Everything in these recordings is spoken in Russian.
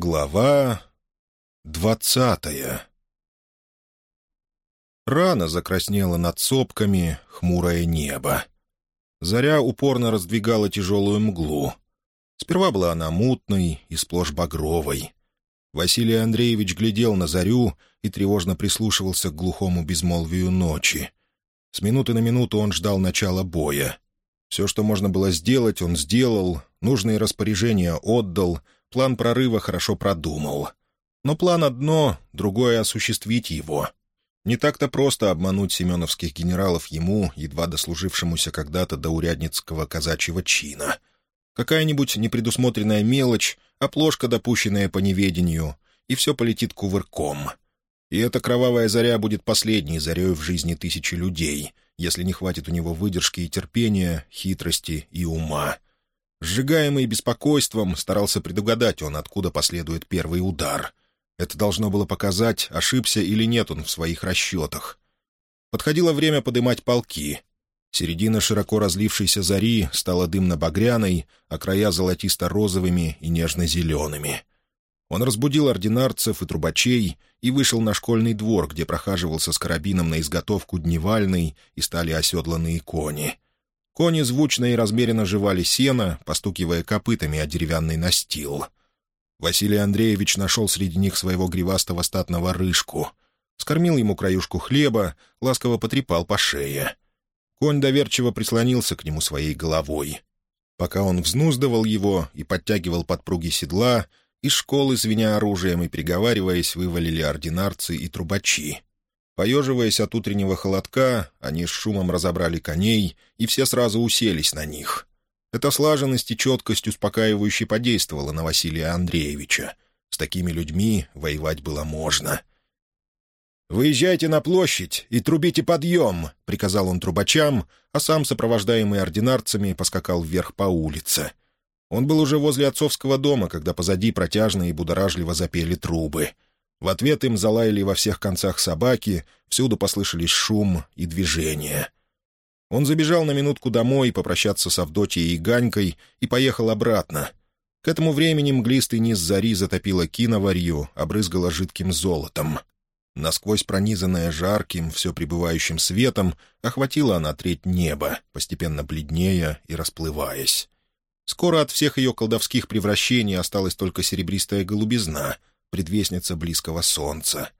Глава двадцатая Рано закраснело над сопками хмурое небо. Заря упорно раздвигала тяжелую мглу. Сперва была она мутной и сплошь багровой. Василий Андреевич глядел на зарю и тревожно прислушивался к глухому безмолвию ночи. С минуты на минуту он ждал начала боя. Все, что можно было сделать, он сделал, нужные распоряжения отдал — План прорыва хорошо продумал. Но план одно, другое — осуществить его. Не так-то просто обмануть семеновских генералов ему, едва дослужившемуся когда-то до урядницкого казачьего чина. Какая-нибудь непредусмотренная мелочь, оплошка, допущенная по неведению, и все полетит кувырком. И эта кровавая заря будет последней зарей в жизни тысячи людей, если не хватит у него выдержки и терпения, хитрости и ума. Сжигаемый беспокойством, старался предугадать он, откуда последует первый удар. Это должно было показать, ошибся или нет он в своих расчетах. Подходило время подымать полки. Середина широко разлившейся зари стала дымно-багряной, а края золотисто-розовыми и нежно-зелеными. Он разбудил ординарцев и трубачей и вышел на школьный двор, где прохаживался с карабином на изготовку дневальный и стали оседланные кони — Кони звучно и размеренно жевали сено, постукивая копытами о деревянный настил. Василий Андреевич нашел среди них своего гривастого статного рыжку. Скормил ему краюшку хлеба, ласково потрепал по шее. Конь доверчиво прислонился к нему своей головой. Пока он взнуздывал его и подтягивал подпруги седла, из школы, звеня оружием и приговариваясь, вывалили ординарцы и трубачи. Поеживаясь от утреннего холодка, они с шумом разобрали коней, и все сразу уселись на них. Эта слаженность и четкость успокаивающе подействовала на Василия Андреевича. С такими людьми воевать было можно. «Выезжайте на площадь и трубите подъем!» — приказал он трубачам, а сам, сопровождаемый ординарцами, поскакал вверх по улице. Он был уже возле отцовского дома, когда позади протяжно и будоражливо запели трубы — в ответ им залаяли во всех концах собаки, всюду послышались шум и движение. Он забежал на минутку домой попрощаться с Авдотьей и Ганькой и поехал обратно. К этому времени мглистый низ зари затопило киноварью, обрызгало жидким золотом. Насквозь пронизанная жарким, все пребывающим светом, охватила она треть неба, постепенно бледнея и расплываясь. Скоро от всех ее колдовских превращений осталась только серебристая голубизна — предвестница близкого солнца.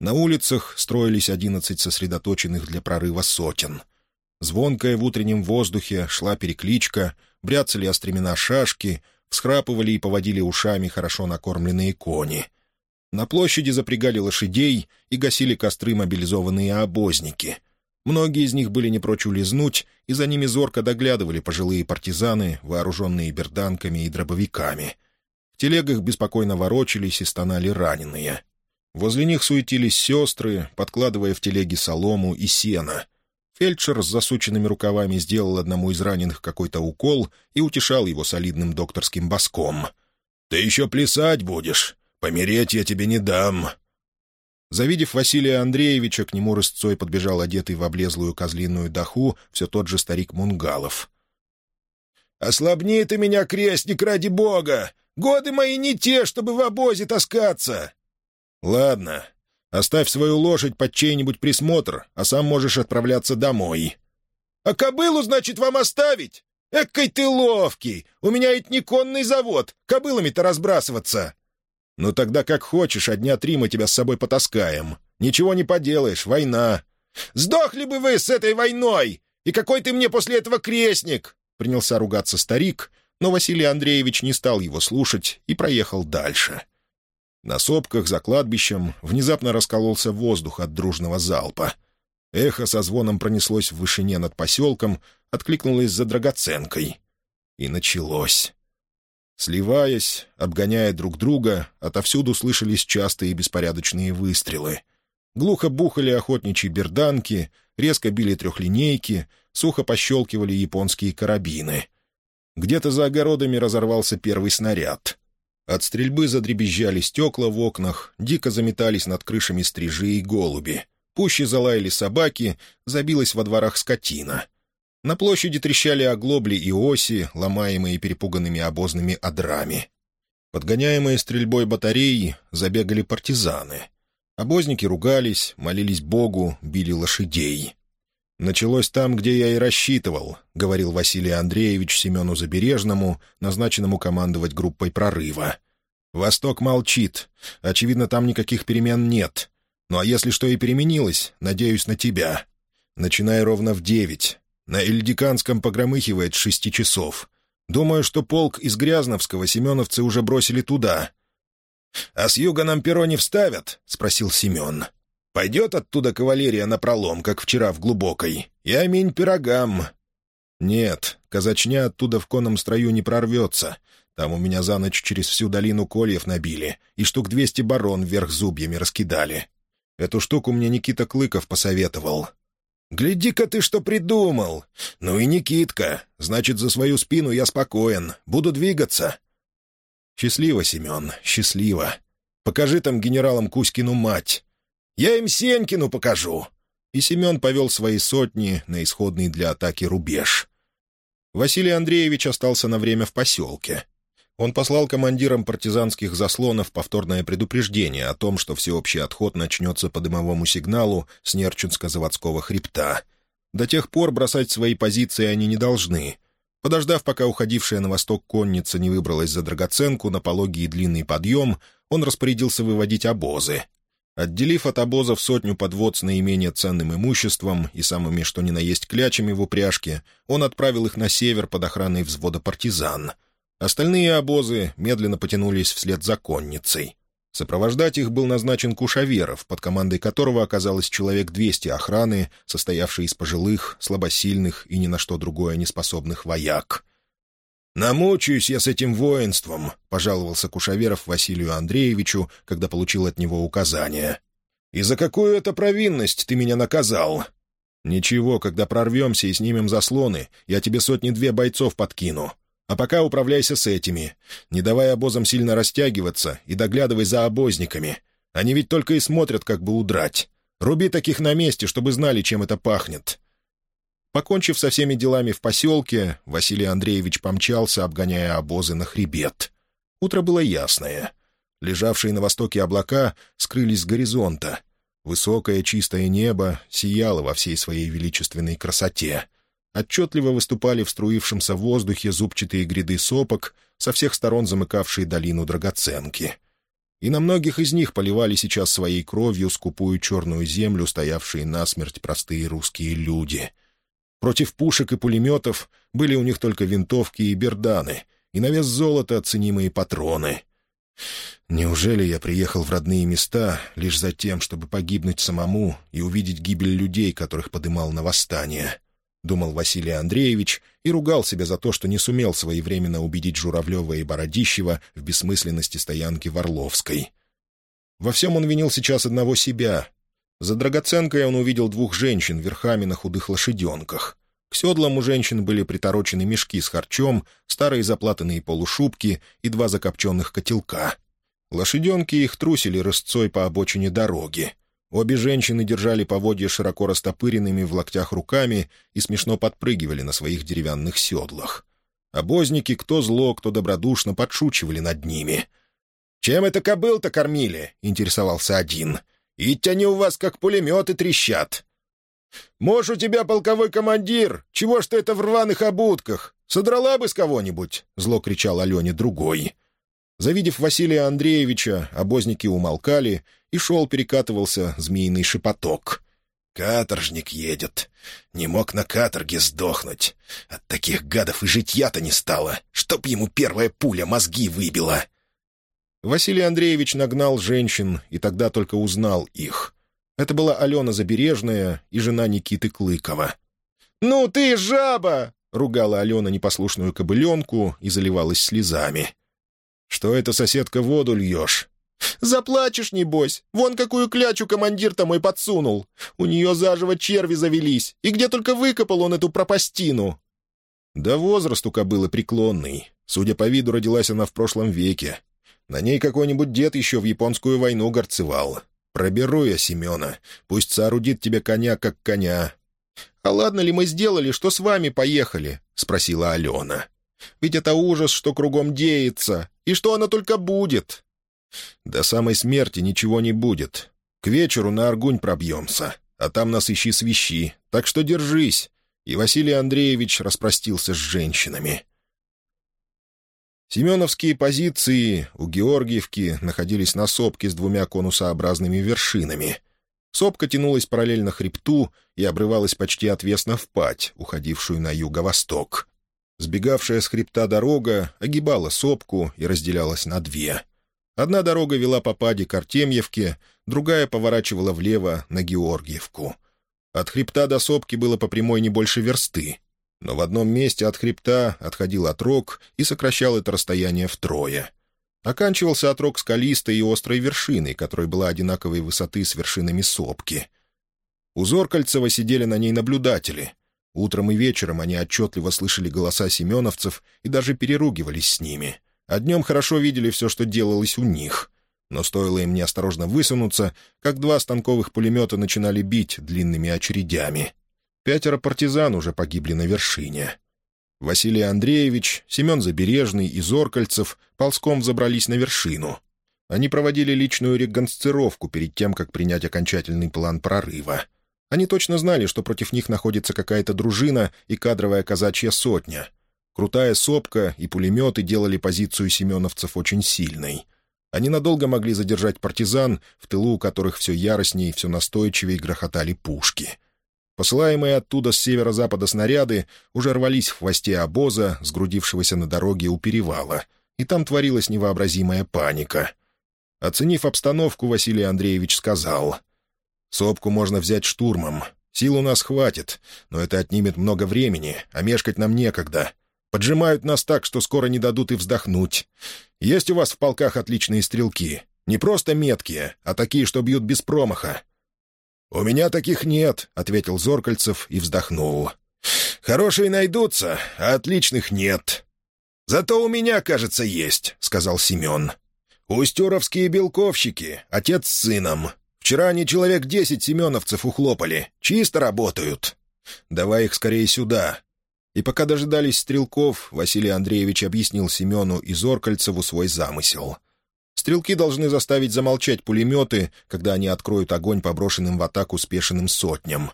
На улицах строились одиннадцать сосредоточенных для прорыва сотен. Звонкая в утреннем воздухе шла перекличка, бряцали о шашки, всхрапывали и поводили ушами хорошо накормленные кони. На площади запрягали лошадей и гасили костры мобилизованные обозники. Многие из них были не прочь улизнуть, и за ними зорко доглядывали пожилые партизаны, вооруженные берданками и дробовиками — телегах беспокойно ворочались и стонали раненые. Возле них суетились сестры, подкладывая в телеги солому и сено. Фельдшер с засученными рукавами сделал одному из раненых какой-то укол и утешал его солидным докторским боском. «Ты еще плясать будешь? Помереть я тебе не дам!» Завидев Василия Андреевича, к нему рысцой подбежал одетый в облезлую козлиную даху все тот же старик Мунгалов. «Ослабни ты меня, крестник, ради бога! Годы мои не те, чтобы в обозе таскаться!» «Ладно, оставь свою лошадь под чей-нибудь присмотр, а сам можешь отправляться домой». «А кобылу, значит, вам оставить? Экой ты ловкий! У меня ведь не конный завод, кобылами-то разбрасываться!» «Ну тогда как хочешь, а дня три мы тебя с собой потаскаем. Ничего не поделаешь, война». «Сдохли бы вы с этой войной! И какой ты мне после этого крестник!» Принялся ругаться старик, но Василий Андреевич не стал его слушать и проехал дальше. На сопках за кладбищем внезапно раскололся воздух от дружного залпа. Эхо со звоном пронеслось в вышине над поселком, откликнулось за драгоценкой. И началось. Сливаясь, обгоняя друг друга, отовсюду слышались частые беспорядочные выстрелы. Глухо бухали охотничьи берданки, резко били трехлинейки, сухо пощелкивали японские карабины. Где-то за огородами разорвался первый снаряд. От стрельбы задребезжали стекла в окнах, дико заметались над крышами стрижи и голуби. Пуще залаяли собаки, забилась во дворах скотина. На площади трещали оглобли и оси, ломаемые перепуганными обозными одрами. Подгоняемые стрельбой батареи забегали партизаны. Обозники ругались, молились Богу, били лошадей. «Началось там, где я и рассчитывал», — говорил Василий Андреевич Семену Забережному, назначенному командовать группой прорыва. «Восток молчит. Очевидно, там никаких перемен нет. Ну а если что и переменилось, надеюсь на тебя. Начинай ровно в девять. На Ильдиканском погромыхивает с шести часов. Думаю, что полк из Грязновского семеновцы уже бросили туда». «А с юга нам перо не вставят?» — спросил Семен. Пойдет оттуда кавалерия на пролом, как вчера в Глубокой, и аминь пирогам. Нет, казачня оттуда в конном строю не прорвется. Там у меня за ночь через всю долину кольев набили, и штук двести барон вверх зубьями раскидали. Эту штуку мне Никита Клыков посоветовал. «Гляди-ка ты, что придумал! Ну и Никитка! Значит, за свою спину я спокоен. Буду двигаться!» «Счастливо, Семен, счастливо. Покажи там генералам Кузькину мать. Я им Сенькину покажу!» И Семен повел свои сотни на исходный для атаки рубеж. Василий Андреевич остался на время в поселке. Он послал командирам партизанских заслонов повторное предупреждение о том, что всеобщий отход начнется по дымовому сигналу с Нерчинско-заводского хребта. До тех пор бросать свои позиции они не должны. Подождав, пока уходившая на восток конница не выбралась за драгоценку на пологий и длинный подъем, он распорядился выводить обозы, Отделив от обозов сотню подвод с наименее ценным имуществом и самыми что ни на есть клячами в упряжке, он отправил их на север под охраной взвода партизан. Остальные обозы медленно потянулись вслед за конницей. Сопровождать их был назначен Кушаверов, под командой которого оказалось человек 200 охраны, состоявшей из пожилых, слабосильных и ни на что другое неспособных вояк. «Намучаюсь я с этим воинством», — пожаловался Кушаверов Василию Андреевичу, когда получил от него указание. «И за какую это провинность ты меня наказал?» «Ничего, когда прорвемся и снимем заслоны, я тебе сотни-две бойцов подкину. А пока управляйся с этими. Не давай обозам сильно растягиваться и доглядывай за обозниками. Они ведь только и смотрят, как бы удрать. Руби таких на месте, чтобы знали, чем это пахнет. Покончив со всеми делами в поселке, Василий Андреевич помчался, обгоняя обозы на хребет. Утро было ясное. Лежавшие на востоке облака скрылись с горизонта. Высокое чистое небо сияло во всей своей величественной красоте. Отчетливо выступали в струившемся воздухе зубчатые гряды сопок, со всех сторон замыкавшие долину драгоценки. И на многих из них поливали сейчас своей кровью скупую черную землю, стоявшие насмерть простые русские люди — Против пушек и пулеметов были у них только винтовки и берданы, и на вес золота оценимые патроны. Неужели я приехал в родные места лишь за тем, чтобы погибнуть самому и увидеть гибель людей, которых подымал на восстание? — думал Василий Андреевич и ругал себя за то, что не сумел своевременно убедить Журавлева и Бородищева в бессмысленности стоянки в Орловской. Во всем он винил сейчас одного себя, за драгоценкой он увидел двух женщин верхами на худых лошаденках. К седлам у женщин были приторочены мешки с харчом, старые заплатанные полушубки и два закопченных котелка. Лошаденки их трусили рысцой по обочине дороги. Обе женщины держали поводья широко растопыренными в локтях руками и смешно подпрыгивали на своих деревянных седлах. Обозники, кто зло, кто добродушно, подшучивали над ними. «Чем это кобыл-то кормили?» — интересовался один — Ить они у вас как пулеметы трещат. Мож у тебя полковой командир, чего ж ты это в рваных обутках? Содрала бы с кого-нибудь!» — зло кричал Алене другой. Завидев Василия Андреевича, обозники умолкали, и шел перекатывался змеиный шепоток. «Каторжник едет. Не мог на каторге сдохнуть. От таких гадов и житья-то не стало, чтоб ему первая пуля мозги выбила». Василий Андреевич нагнал женщин и тогда только узнал их. Это была Алена Забережная и жена Никиты Клыкова. «Ну ты жаба!» — ругала Алена непослушную кобыленку и заливалась слезами. «Что это, соседка, воду льешь?» «Заплачешь, небось! Вон какую клячу командир-то мой подсунул! У нее заживо черви завелись, и где только выкопал он эту пропастину!» Да возраст у кобылы преклонный. Судя по виду, родилась она в прошлом веке. На ней какой-нибудь дед еще в японскую войну горцевал. Проберу я Семена. Пусть соорудит тебе коня, как коня». «А ладно ли мы сделали, что с вами поехали?» — спросила Алена. «Ведь это ужас, что кругом деется. И что оно только будет?» «До самой смерти ничего не будет. К вечеру на Аргунь пробьемся, а там нас ищи свищи, так что держись». И Василий Андреевич распростился с женщинами. Семеновские позиции у Георгиевки находились на сопке с двумя конусообразными вершинами. Сопка тянулась параллельно хребту и обрывалась почти отвесно в пать, уходившую на юго-восток. Сбегавшая с хребта дорога огибала сопку и разделялась на две. Одна дорога вела по паде к Артемьевке, другая поворачивала влево на Георгиевку. От хребта до сопки было по прямой не больше версты, но в одном месте от хребта отходил отрог и сокращал это расстояние втрое. Оканчивался отрог скалистой и острой вершиной, которая была одинаковой высоты с вершинами сопки. У Зоркальцева сидели на ней наблюдатели. Утром и вечером они отчетливо слышали голоса семеновцев и даже переругивались с ними, а днем хорошо видели все, что делалось у них. Но стоило им неосторожно высунуться, как два станковых пулемета начинали бить длинными очередями — Пятеро партизан уже погибли на вершине. Василий Андреевич, Семен Забережный и Зоркальцев ползком забрались на вершину. Они проводили личную реконсцировку перед тем, как принять окончательный план прорыва. Они точно знали, что против них находится какая-то дружина и кадровая казачья сотня. Крутая сопка и пулеметы делали позицию семеновцев очень сильной. Они надолго могли задержать партизан, в тылу у которых все яростнее и все настойчивее грохотали пушки — Посылаемые оттуда с северо-запада снаряды уже рвались в хвосте обоза, сгрудившегося на дороге у перевала, и там творилась невообразимая паника. Оценив обстановку, Василий Андреевич сказал, «Сопку можно взять штурмом. Сил у нас хватит, но это отнимет много времени, а мешкать нам некогда. Поджимают нас так, что скоро не дадут и вздохнуть. Есть у вас в полках отличные стрелки. Не просто меткие, а такие, что бьют без промаха. «У меня таких нет», — ответил Зоркальцев и вздохнул. «Хорошие найдутся, а отличных нет». «Зато у меня, кажется, есть», — сказал Семен. «Устюровские белковщики, отец с сыном. Вчера они человек десять семеновцев ухлопали. Чисто работают. Давай их скорее сюда». И пока дожидались стрелков, Василий Андреевич объяснил Семену и Зоркальцеву свой замысел — Стрелки должны заставить замолчать пулеметы, когда они откроют огонь по брошенным в атаку спешенным сотням.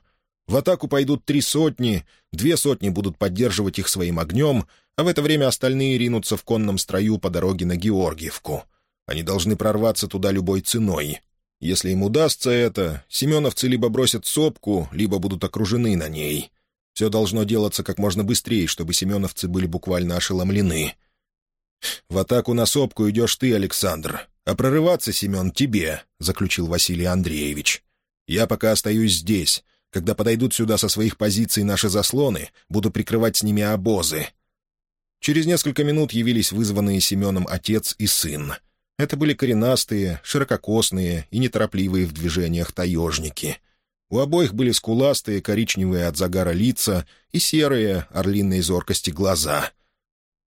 В атаку пойдут три сотни, две сотни будут поддерживать их своим огнем, а в это время остальные ринутся в конном строю по дороге на Георгиевку. Они должны прорваться туда любой ценой. Если им удастся это, семеновцы либо бросят сопку, либо будут окружены на ней. Все должно делаться как можно быстрее, чтобы семеновцы были буквально ошеломлены — «В атаку на сопку идешь ты, Александр, а прорываться, Семен, тебе», — заключил Василий Андреевич. «Я пока остаюсь здесь. Когда подойдут сюда со своих позиций наши заслоны, буду прикрывать с ними обозы». Через несколько минут явились вызванные Семеном отец и сын. Это были коренастые, ширококосные и неторопливые в движениях таежники. У обоих были скуластые, коричневые от загара лица и серые, орлиной зоркости глаза —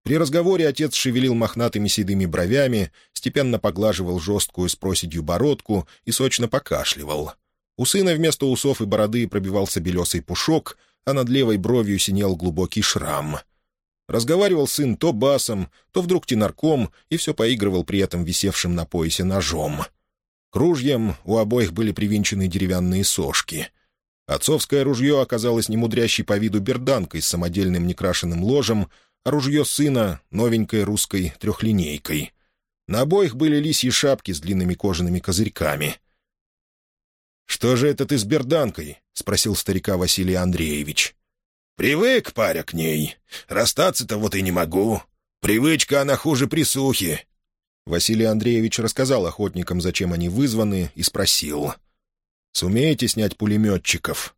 при разговоре отец шевелил мохнатыми седыми бровями, степенно поглаживал жесткую с проседью бородку и сочно покашливал. У сына вместо усов и бороды пробивался белесый пушок, а над левой бровью синел глубокий шрам. Разговаривал сын то басом, то вдруг тенарком и все поигрывал при этом висевшим на поясе ножом. К ружьям у обоих были привинчены деревянные сошки. Отцовское ружье оказалось немудрящей по виду берданкой с самодельным некрашенным ложем, ружье сына — новенькой русской трехлинейкой. На обоих были лисьи шапки с длинными кожаными козырьками. «Что же это ты с берданкой?» — спросил старика Василий Андреевич. «Привык, паря, к ней. Расстаться-то вот и не могу. Привычка, она хуже присухи». Василий Андреевич рассказал охотникам, зачем они вызваны, и спросил. «Сумеете снять пулеметчиков?»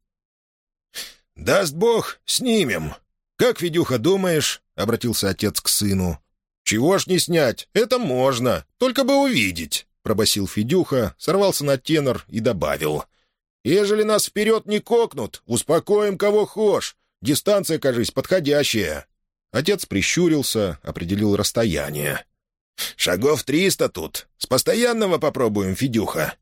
«Даст бог, снимем. Как, Федюха, думаешь?» — обратился отец к сыну. «Чего ж не снять? Это можно, только бы увидеть», — пробасил Федюха, сорвался на тенор и добавил. «Ежели нас вперед не кокнут, успокоим кого хошь. Дистанция, кажись, подходящая». Отец прищурился, определил расстояние. «Шагов триста тут. С постоянного попробуем, Федюха».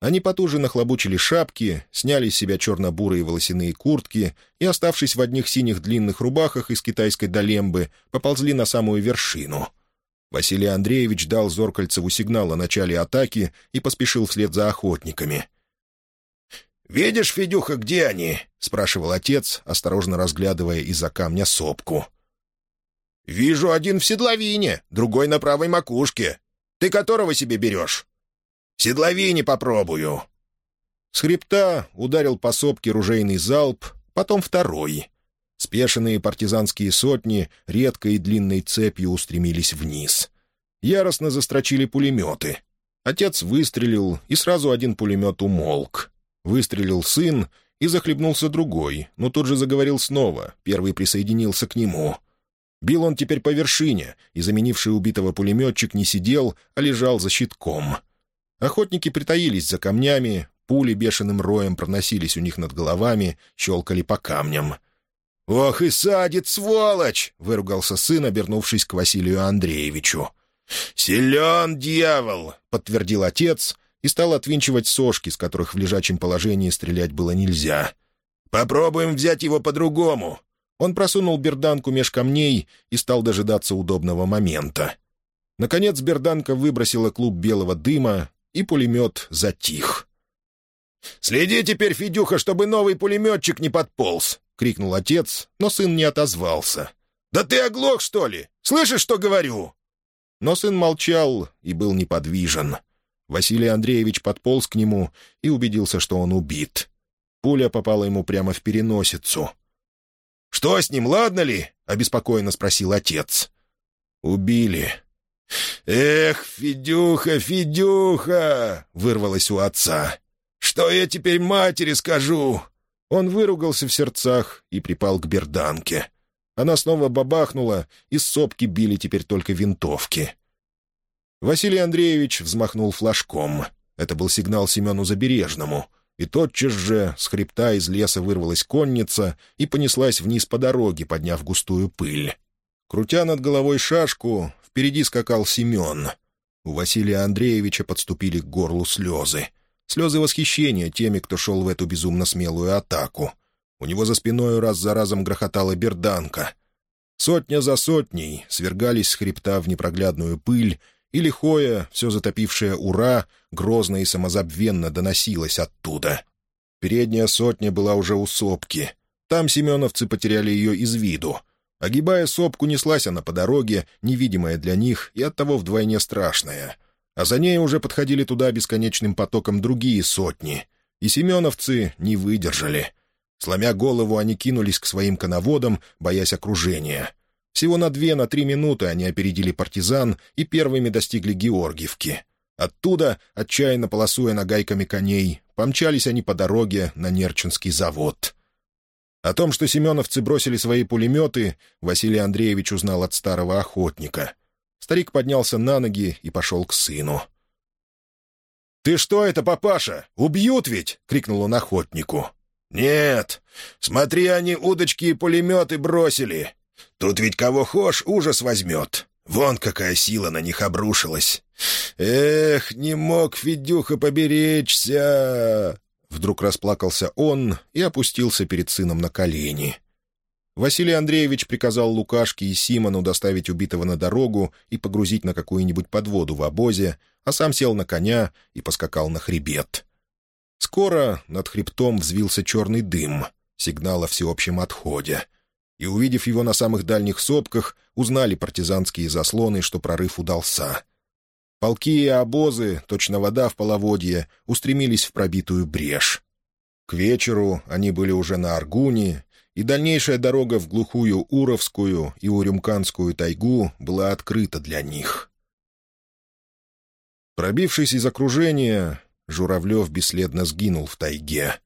Они потуже нахлобучили шапки, сняли с себя черно-бурые волосяные куртки и, оставшись в одних синих длинных рубахах из китайской долембы, поползли на самую вершину. Василий Андреевич дал Зоркальцеву сигнал о начале атаки и поспешил вслед за охотниками. «Видишь, Федюха, где они?» — спрашивал отец, осторожно разглядывая из-за камня сопку. «Вижу один в седловине, другой на правой макушке. Ты которого себе берешь?» «В седловине попробую». С хребта ударил по сопке ружейный залп, потом второй. Спешенные партизанские сотни редкой и длинной цепью устремились вниз. Яростно застрочили пулеметы. Отец выстрелил, и сразу один пулемет умолк. Выстрелил сын, и захлебнулся другой, но тут же заговорил снова, первый присоединился к нему. Бил он теперь по вершине, и заменивший убитого пулеметчик не сидел, а лежал за щитком. Охотники притаились за камнями, пули бешеным роем проносились у них над головами, щелкали по камням. «Ох и садит, сволочь!» — выругался сын, обернувшись к Василию Андреевичу. «Силен дьявол!» — подтвердил отец и стал отвинчивать сошки, с которых в лежачем положении стрелять было нельзя. «Попробуем взять его по-другому». Он просунул берданку меж камней и стал дожидаться удобного момента. Наконец берданка выбросила клуб белого дыма, и пулемет затих. «Следи теперь, Федюха, чтобы новый пулеметчик не подполз!» — крикнул отец, но сын не отозвался. «Да ты оглох, что ли? Слышишь, что говорю?» Но сын молчал и был неподвижен. Василий Андреевич подполз к нему и убедился, что он убит. Пуля попала ему прямо в переносицу. «Что с ним, ладно ли?» — обеспокоенно спросил отец. «Убили». «Эх, Федюха, Федюха!» — вырвалось у отца. «Что я теперь матери скажу?» Он выругался в сердцах и припал к берданке. Она снова бабахнула, из сопки били теперь только винтовки. Василий Андреевич взмахнул флажком. Это был сигнал Семену Забережному. И тотчас же с хребта из леса вырвалась конница и понеслась вниз по дороге, подняв густую пыль. Крутя над головой шашку, впереди скакал Семен. У Василия Андреевича подступили к горлу слезы. Слезы восхищения теми, кто шел в эту безумно смелую атаку. У него за спиной раз за разом грохотала берданка. Сотня за сотней свергались с хребта в непроглядную пыль, и лихое, все затопившее «Ура!» грозно и самозабвенно доносилось оттуда. Передняя сотня была уже у сопки. Там семеновцы потеряли ее из виду. Огибая сопку, неслась она по дороге, невидимая для них и оттого вдвойне страшная. А за ней уже подходили туда бесконечным потоком другие сотни. И семеновцы не выдержали. Сломя голову, они кинулись к своим коноводам, боясь окружения. Всего на две, на три минуты они опередили партизан и первыми достигли Георгиевки. Оттуда, отчаянно полосуя нагайками коней, помчались они по дороге на Нерчинский завод. О том, что семеновцы бросили свои пулеметы, Василий Андреевич узнал от старого охотника. Старик поднялся на ноги и пошел к сыну. «Ты что это, папаша? Убьют ведь!» — крикнул он охотнику. «Нет! Смотри, они удочки и пулеметы бросили! Тут ведь кого хошь ужас возьмет. Вон какая сила на них обрушилась. Эх, не мог Федюха поберечься!» Вдруг расплакался он и опустился перед сыном на колени. Василий Андреевич приказал Лукашке и Симону доставить убитого на дорогу и погрузить на какую-нибудь подводу в обозе, а сам сел на коня и поскакал на хребет. Скоро над хребтом взвился черный дым, сигнал о всеобщем отходе — и, увидев его на самых дальних сопках, узнали партизанские заслоны, что прорыв удался. Полки и обозы, точно вода в половодье, устремились в пробитую брешь. К вечеру они были уже на Аргуне, и дальнейшая дорога в глухую Уровскую и Урюмканскую тайгу была открыта для них. Пробившись из окружения, Журавлев бесследно сгинул в тайге.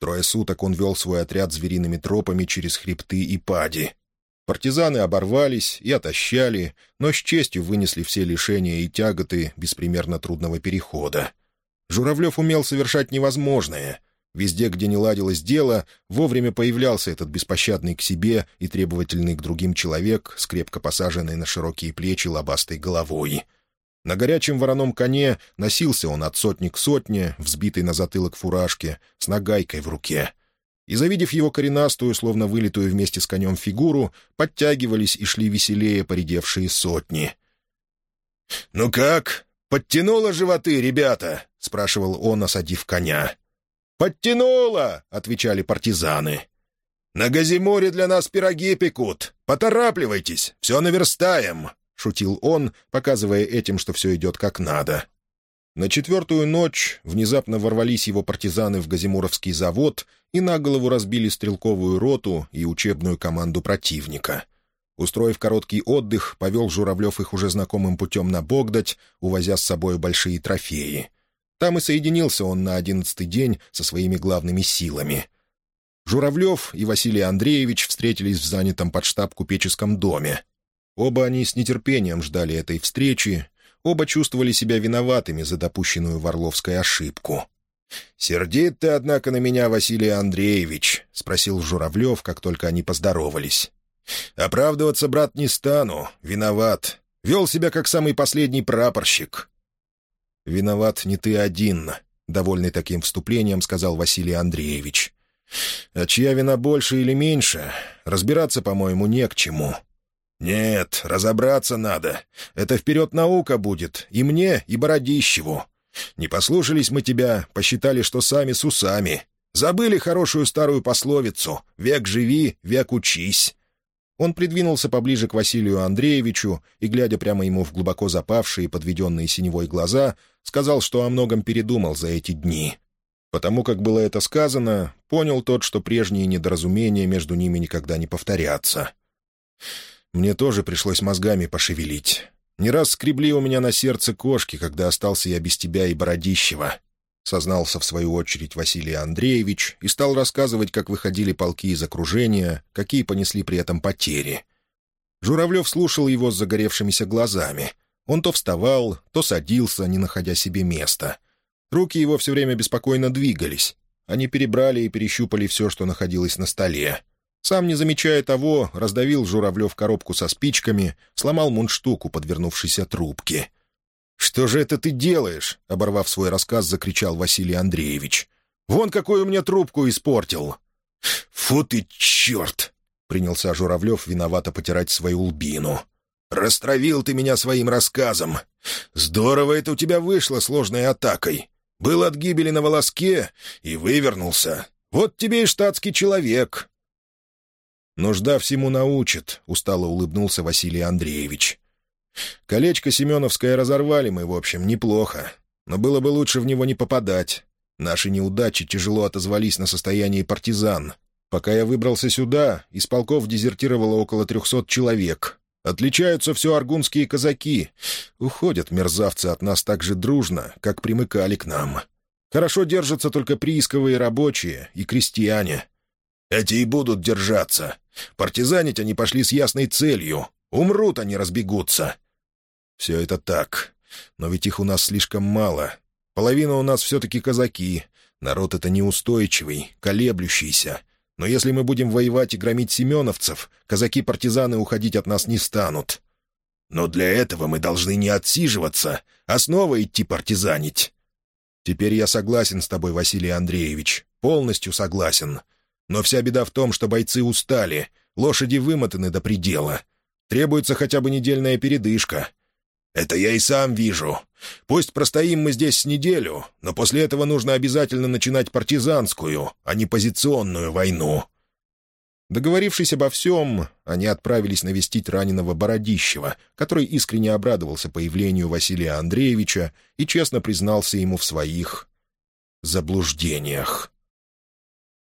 Трое суток он вел свой отряд звериными тропами через хребты и пади. Партизаны оборвались и отощали, но с честью вынесли все лишения и тяготы беспримерно трудного перехода. Журавлев умел совершать невозможное. Везде, где не ладилось дело, вовремя появлялся этот беспощадный к себе и требовательный к другим человек с крепко посаженной на широкие плечи лобастой головой — на горячем вороном коне носился он от сотни к сотне, взбитый на затылок фуражке, с нагайкой в руке. И, завидев его коренастую, словно вылитую вместе с конем фигуру, подтягивались и шли веселее поредевшие сотни. «Ну как? Подтянуло животы, ребята?» — спрашивал он, осадив коня. «Подтянуло!» — отвечали партизаны. «На Газимуре для нас пироги пекут. Поторапливайтесь, все наверстаем!» — шутил он, показывая этим, что все идет как надо. На четвертую ночь внезапно ворвались его партизаны в Газимуровский завод и на голову разбили стрелковую роту и учебную команду противника. Устроив короткий отдых, повел Журавлев их уже знакомым путем на Богдать, увозя с собой большие трофеи. Там и соединился он на одиннадцатый день со своими главными силами. Журавлев и Василий Андреевич встретились в занятом под штаб купеческом доме. Оба они с нетерпением ждали этой встречи, оба чувствовали себя виноватыми за допущенную в Орловской ошибку. «Сердит ты, однако, на меня, Василий Андреевич?» — спросил Журавлев, как только они поздоровались. «Оправдываться, брат, не стану. Виноват. Вел себя, как самый последний прапорщик». «Виноват не ты один», — довольный таким вступлением сказал Василий Андреевич. «А чья вина больше или меньше, разбираться, по-моему, не к чему». «Нет, разобраться надо. Это вперед наука будет, и мне, и Бородищеву. Не послушались мы тебя, посчитали, что сами с усами. Забыли хорошую старую пословицу «Век живи, век учись». Он придвинулся поближе к Василию Андреевичу и, глядя прямо ему в глубоко запавшие, подведенные синевой глаза, сказал, что о многом передумал за эти дни. Потому как было это сказано, понял тот, что прежние недоразумения между ними никогда не повторятся. Мне тоже пришлось мозгами пошевелить. Не раз скребли у меня на сердце кошки, когда остался я без тебя и Бородищева. Сознался в свою очередь Василий Андреевич и стал рассказывать, как выходили полки из окружения, какие понесли при этом потери. Журавлев слушал его с загоревшимися глазами. Он то вставал, то садился, не находя себе места. Руки его все время беспокойно двигались. Они перебрали и перещупали все, что находилось на столе. Сам, не замечая того, раздавил Журавлев коробку со спичками, сломал мундштук подвернувшейся трубки. «Что же это ты делаешь?» — оборвав свой рассказ, закричал Василий Андреевич. «Вон какую мне трубку испортил!» «Фу ты, черт!» — принялся Журавлев виновато потирать свою лбину. «Растравил ты меня своим рассказом. Здорово это у тебя вышло сложной атакой. Был от гибели на волоске и вывернулся. Вот тебе и штатский человек». «Нужда всему научит», — устало улыбнулся Василий Андреевич. Колечко Семеновское разорвали мы, в общем, неплохо. Но было бы лучше в него не попадать. Наши неудачи тяжело отозвались на состоянии партизан. Пока я выбрался сюда, из полков дезертировало около трехсот человек. Отличаются все аргунские казаки. Уходят мерзавцы от нас так же дружно, как примыкали к нам. Хорошо держатся только приисковые рабочие и крестьяне. Эти и будут держаться. Партизанить они пошли с ясной целью. Умрут они, разбегутся. Все это так. Но ведь их у нас слишком мало. Половина у нас все-таки казаки. Народ это неустойчивый, колеблющийся. Но если мы будем воевать и громить семеновцев, казаки-партизаны уходить от нас не станут. Но для этого мы должны не отсиживаться, а снова идти партизанить. Теперь я согласен с тобой, Василий Андреевич. Полностью согласен. Но вся беда в том, что бойцы устали, лошади вымотаны до предела. Требуется хотя бы недельная передышка. Это я и сам вижу. Пусть простоим мы здесь неделю, но после этого нужно обязательно начинать партизанскую, а не позиционную войну». Договорившись обо всем, они отправились навестить раненого Бородищева, который искренне обрадовался появлению Василия Андреевича и честно признался ему в своих заблуждениях.